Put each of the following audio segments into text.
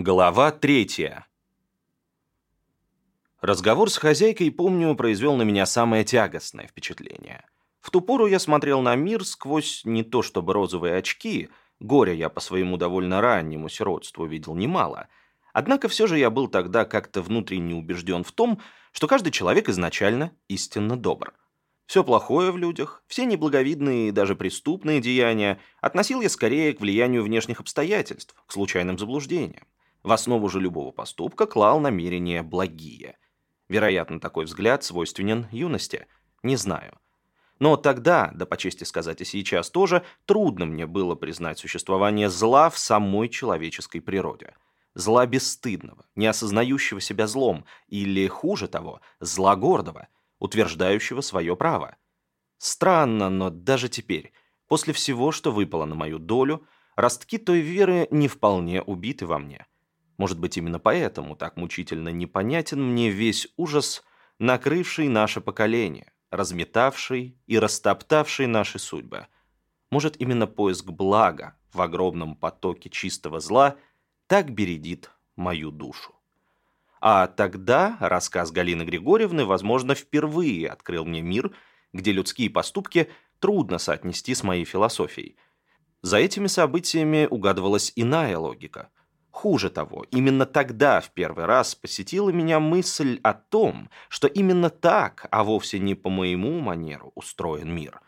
Глава третья. Разговор с хозяйкой, помню, произвел на меня самое тягостное впечатление. В ту пору я смотрел на мир сквозь не то чтобы розовые очки, горя я по своему довольно раннему сиротству видел немало, однако все же я был тогда как-то внутренне убежден в том, что каждый человек изначально истинно добр. Все плохое в людях, все неблаговидные и даже преступные деяния относил я скорее к влиянию внешних обстоятельств, к случайным заблуждениям. В основу же любого поступка клал намерения благие. Вероятно, такой взгляд свойственен юности. Не знаю. Но тогда, да по чести сказать и сейчас тоже, трудно мне было признать существование зла в самой человеческой природе. Зла бесстыдного, не осознающего себя злом, или, хуже того, зла гордого – утверждающего свое право. Странно, но даже теперь, после всего, что выпало на мою долю, ростки той веры не вполне убиты во мне. Может быть, именно поэтому так мучительно непонятен мне весь ужас, накрывший наше поколение, разметавший и растоптавший наши судьбы. Может, именно поиск блага в огромном потоке чистого зла так бередит мою душу. А тогда рассказ Галины Григорьевны, возможно, впервые открыл мне мир, где людские поступки трудно соотнести с моей философией. За этими событиями угадывалась иная логика. Хуже того, именно тогда в первый раз посетила меня мысль о том, что именно так, а вовсе не по моему манеру, устроен мир.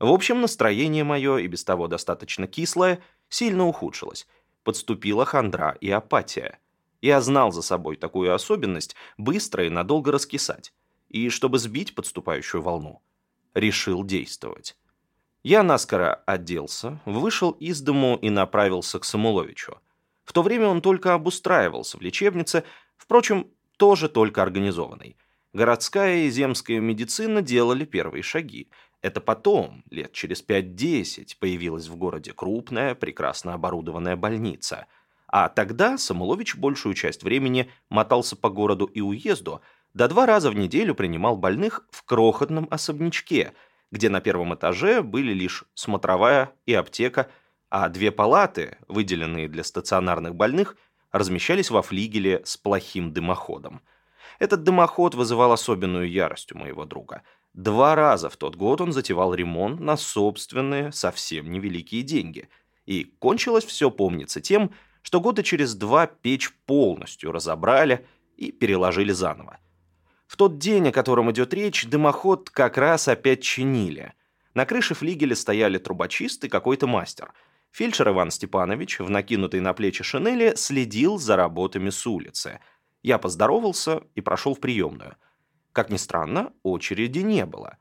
В общем, настроение мое, и без того достаточно кислое, сильно ухудшилось. Подступила хандра и апатия – я знал за собой такую особенность быстро и надолго раскисать. И чтобы сбить подступающую волну, решил действовать. Я наскоро оделся, вышел из дому и направился к Самуловичу. В то время он только обустраивался в лечебнице, впрочем, тоже только организованный. Городская и земская медицина делали первые шаги. Это потом, лет через 5-10, появилась в городе крупная, прекрасно оборудованная больница – а тогда Самулович большую часть времени мотался по городу и уезду, да два раза в неделю принимал больных в крохотном особнячке, где на первом этаже были лишь смотровая и аптека, а две палаты, выделенные для стационарных больных, размещались во флигеле с плохим дымоходом. Этот дымоход вызывал особенную ярость у моего друга. Два раза в тот год он затевал ремонт на собственные, совсем невеликие деньги. И кончилось все, помнится, тем, что года через два печь полностью разобрали и переложили заново. В тот день, о котором идет речь, дымоход как раз опять чинили. На крыше флигеля стояли трубочист и какой-то мастер. Фельдшер Иван Степанович, в накинутой на плечи шинели, следил за работами с улицы. Я поздоровался и прошел в приемную. Как ни странно, очереди не было.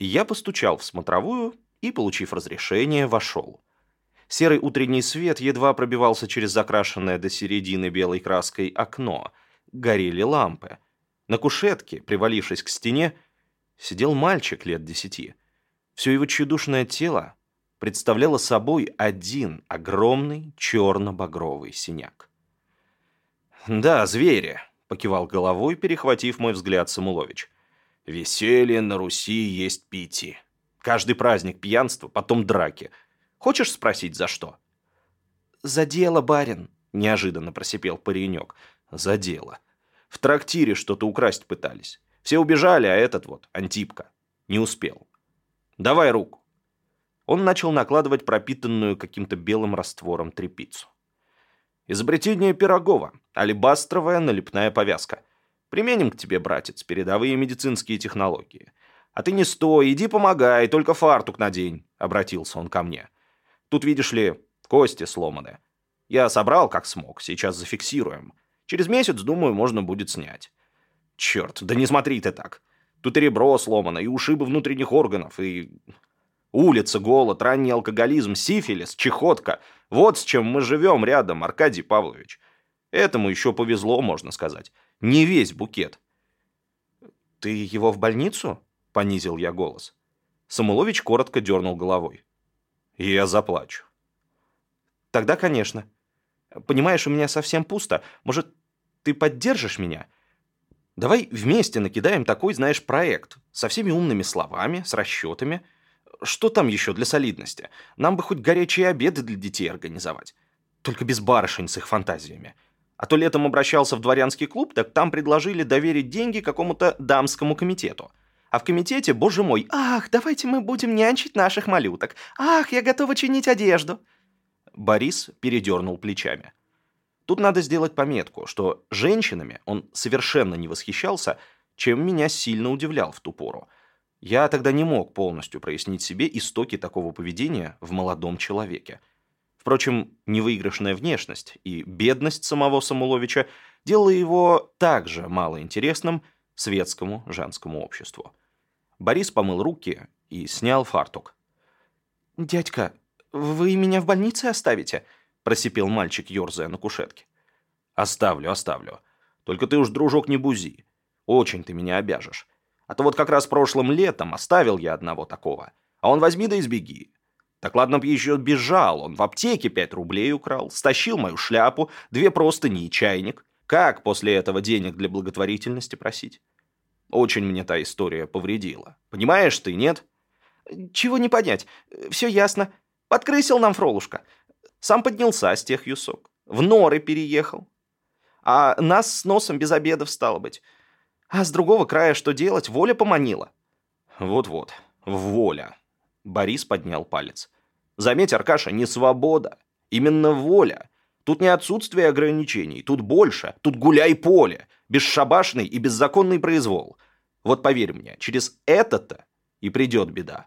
Я постучал в смотровую и, получив разрешение, вошел. Серый утренний свет едва пробивался через закрашенное до середины белой краской окно. Горели лампы. На кушетке, привалившись к стене, сидел мальчик лет десяти. Все его чудушное тело представляло собой один огромный черно-багровый синяк. «Да, звери», — покивал головой, перехватив мой взгляд Самулович. «Веселье на Руси есть пити. Каждый праздник пьянства, потом драки — Хочешь спросить, за что?» «За дело, барин», — неожиданно просипел паренек. «За дело. В трактире что-то украсть пытались. Все убежали, а этот вот, Антипка, не успел. Давай руку». Он начал накладывать пропитанную каким-то белым раствором трепицу. «Изобретение Пирогова. Алебастровая налепная повязка. Применим к тебе, братец, передовые медицинские технологии. А ты не стой, иди помогай, только фартук надень», — обратился он ко мне. Тут, видишь ли, кости сломаны. Я собрал как смог, сейчас зафиксируем. Через месяц, думаю, можно будет снять. Черт, да не смотри ты так. Тут и ребро сломано, и ушибы внутренних органов, и... Улица, голод, ранний алкоголизм, сифилис, чехотка. Вот с чем мы живем рядом, Аркадий Павлович. Этому еще повезло, можно сказать. Не весь букет. «Ты его в больницу?» — понизил я голос. Самулович коротко дернул головой я заплачу. Тогда, конечно. Понимаешь, у меня совсем пусто. Может, ты поддержишь меня? Давай вместе накидаем такой, знаешь, проект. Со всеми умными словами, с расчетами. Что там еще для солидности? Нам бы хоть горячие обеды для детей организовать. Только без барышень с их фантазиями. А то летом обращался в дворянский клуб, так там предложили доверить деньги какому-то дамскому комитету. А в комитете, боже мой, ах, давайте мы будем нянчить наших малюток. Ах, я готова чинить одежду. Борис передернул плечами. Тут надо сделать пометку, что женщинами он совершенно не восхищался, чем меня сильно удивлял в ту пору. Я тогда не мог полностью прояснить себе истоки такого поведения в молодом человеке. Впрочем, невыигрышная внешность и бедность самого Самуловича делала его также малоинтересным светскому женскому обществу. Борис помыл руки и снял фартук. «Дядька, вы меня в больнице оставите?» – просипел мальчик, ерзая на кушетке. «Оставлю, оставлю. Только ты уж, дружок, не бузи. Очень ты меня обяжешь. А то вот как раз прошлым летом оставил я одного такого. А он возьми да избеги. Так ладно б еще бежал, он в аптеке пять рублей украл, стащил мою шляпу, две простыни и чайник. Как после этого денег для благотворительности просить? Очень мне та история повредила. Понимаешь ты, нет? Чего не понять. Все ясно. Подкрысил нам Фролушка. Сам поднялся с тех юсок. В норы переехал. А нас с носом без обедов стало быть. А с другого края что делать? Воля поманила. Вот-вот, воля. Борис поднял палец. Заметь, Аркаша, не свобода. Именно воля. Тут не отсутствие ограничений, тут больше, тут гуляй поле, бесшабашный и беззаконный произвол. Вот поверь мне, через это-то и придет беда.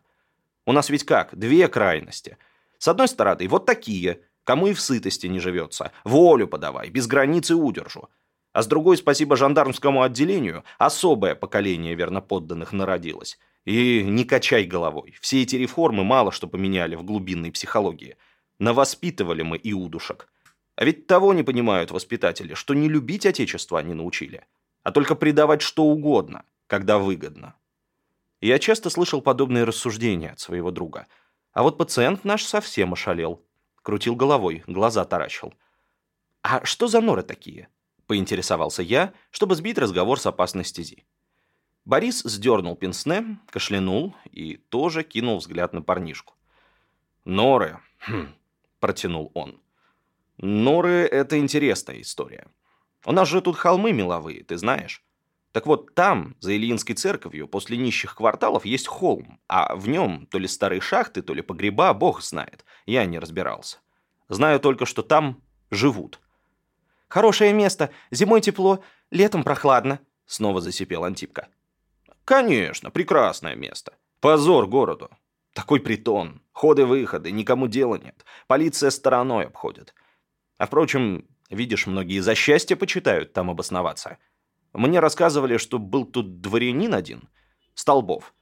У нас ведь как, две крайности. С одной стороны, вот такие, кому и в сытости не живется, волю подавай, без границы удержу. А с другой, спасибо жандармскому отделению, особое поколение верноподданных народилось. И не качай головой. Все эти реформы мало что поменяли в глубинной психологии. Навоспитывали мы иудушек. А ведь того не понимают воспитатели, что не любить Отечество они научили, а только предавать что угодно, когда выгодно. Я часто слышал подобные рассуждения от своего друга. А вот пациент наш совсем ошалел. Крутил головой, глаза таращил. «А что за норы такие?» — поинтересовался я, чтобы сбить разговор с опасной стези. Борис сдернул пенсне, кашлянул и тоже кинул взгляд на парнишку. «Норы», хм, — протянул он. «Норы — это интересная история. У нас же тут холмы меловые, ты знаешь. Так вот, там, за Ильинской церковью, после нищих кварталов есть холм, а в нем то ли старые шахты, то ли погреба, бог знает. Я не разбирался. Знаю только, что там живут. Хорошее место. Зимой тепло, летом прохладно», — снова засипел Антипка. «Конечно, прекрасное место. Позор городу. Такой притон. Ходы-выходы, никому дела нет. Полиция стороной обходит. А впрочем, видишь, многие за счастье почитают там обосноваться. Мне рассказывали, что был тут дворянин один, Столбов.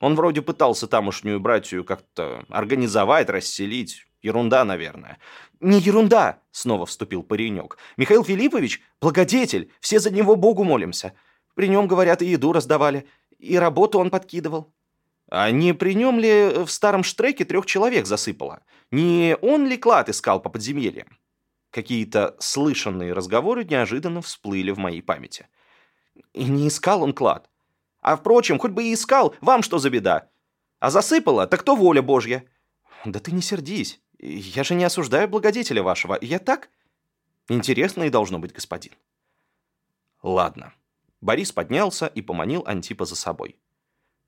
Он вроде пытался тамошнюю братью как-то организовать, расселить. Ерунда, наверное. «Не ерунда!» — снова вступил паренек. «Михаил Филиппович — благодетель, все за него Богу молимся. При нем, говорят, и еду раздавали, и работу он подкидывал». «А не при нем ли в старом штреке трех человек засыпало? Не он ли клад искал по подземельям?» Какие-то слышанные разговоры неожиданно всплыли в моей памяти. «И не искал он клад. А, впрочем, хоть бы и искал, вам что за беда? А засыпало, так то воля Божья». «Да ты не сердись. Я же не осуждаю благодетеля вашего. Я так? Интересно и должно быть, господин. Ладно. Борис поднялся и поманил Антипа за собой.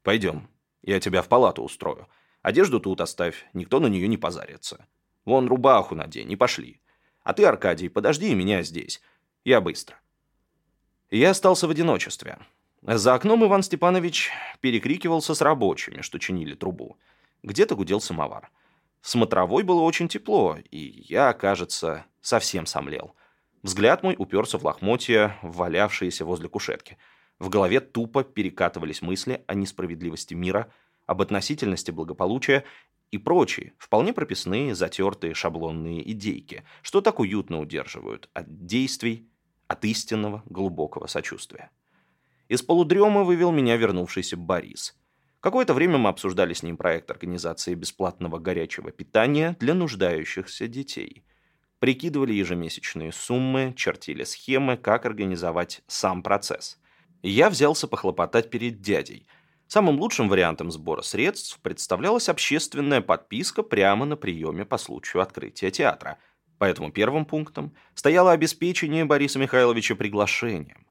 Пойдем. Я тебя в палату устрою. Одежду тут оставь, никто на нее не позарится. Вон рубаху надень и пошли. А ты, Аркадий, подожди меня здесь. Я быстро. Я остался в одиночестве. За окном Иван Степанович перекрикивался с рабочими, что чинили трубу. Где-то гудел самовар. Смотровой было очень тепло, и я, кажется, совсем сомлел. Взгляд мой уперся в лохмотья, валявшиеся возле кушетки. В голове тупо перекатывались мысли о несправедливости мира, об относительности благополучия и прочие, вполне прописные, затертые шаблонные идейки, что так уютно удерживают от действий, от истинного глубокого сочувствия. Из полудрема вывел меня вернувшийся Борис – Какое-то время мы обсуждали с ним проект организации бесплатного горячего питания для нуждающихся детей. Прикидывали ежемесячные суммы, чертили схемы, как организовать сам процесс. Я взялся похлопотать перед дядей. Самым лучшим вариантом сбора средств представлялась общественная подписка прямо на приеме по случаю открытия театра. Поэтому первым пунктом стояло обеспечение Бориса Михайловича приглашением.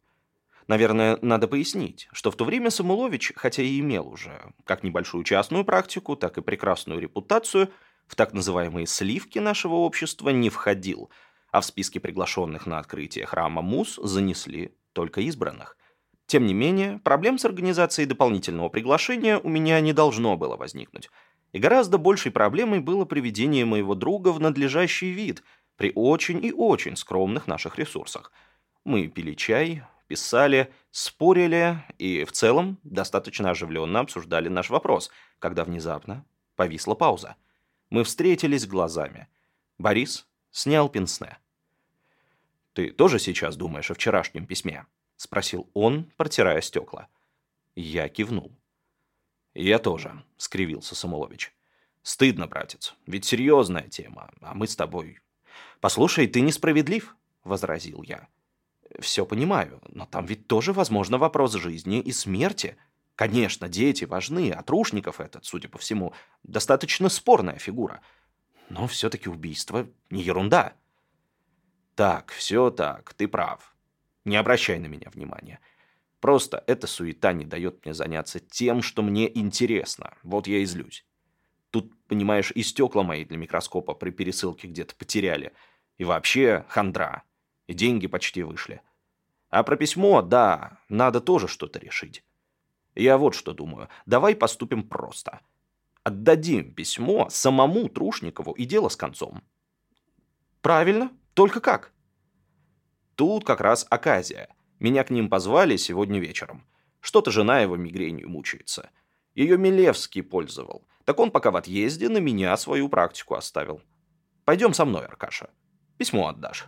Наверное, надо пояснить, что в то время Самулович, хотя и имел уже как небольшую частную практику, так и прекрасную репутацию, в так называемые «сливки» нашего общества не входил, а в списке приглашенных на открытие храма МУС занесли только избранных. Тем не менее, проблем с организацией дополнительного приглашения у меня не должно было возникнуть. И гораздо большей проблемой было приведение моего друга в надлежащий вид при очень и очень скромных наших ресурсах. Мы пили чай, писали, спорили и в целом достаточно оживленно обсуждали наш вопрос, когда внезапно повисла пауза. Мы встретились глазами. Борис снял пенсне. «Ты тоже сейчас думаешь о вчерашнем письме?» — спросил он, протирая стекла. Я кивнул. «Я тоже», — скривился Самулович. «Стыдно, братец, ведь серьезная тема, а мы с тобой...» «Послушай, ты несправедлив», — возразил я. «Все понимаю, но там ведь тоже возможно вопрос жизни и смерти. Конечно, дети важны, а Трушников этот, судя по всему, достаточно спорная фигура. Но все-таки убийство не ерунда». «Так, все так, ты прав. Не обращай на меня внимания. Просто эта суета не дает мне заняться тем, что мне интересно. Вот я и злюсь. Тут, понимаешь, и стекла мои для микроскопа при пересылке где-то потеряли. И вообще хандра. Деньги почти вышли. А про письмо, да, надо тоже что-то решить. Я вот что думаю. Давай поступим просто. Отдадим письмо самому Трушникову и дело с концом. Правильно. Только как? Тут как раз оказия. Меня к ним позвали сегодня вечером. Что-то жена его мигренью мучается. Ее Милевский пользовал. Так он пока в отъезде на меня свою практику оставил. Пойдем со мной, Аркаша. Письмо отдашь.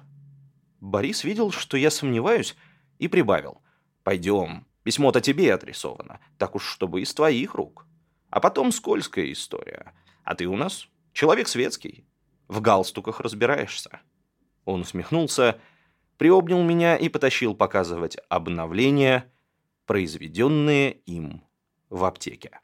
Борис видел, что я сомневаюсь, и прибавил. Пойдем. Письмо-то тебе адресовано. Так уж, чтобы из твоих рук. А потом скользкая история. А ты у нас человек светский. В галстуках разбираешься. Он усмехнулся приобнял меня и потащил показывать обновления, произведенные им в аптеке.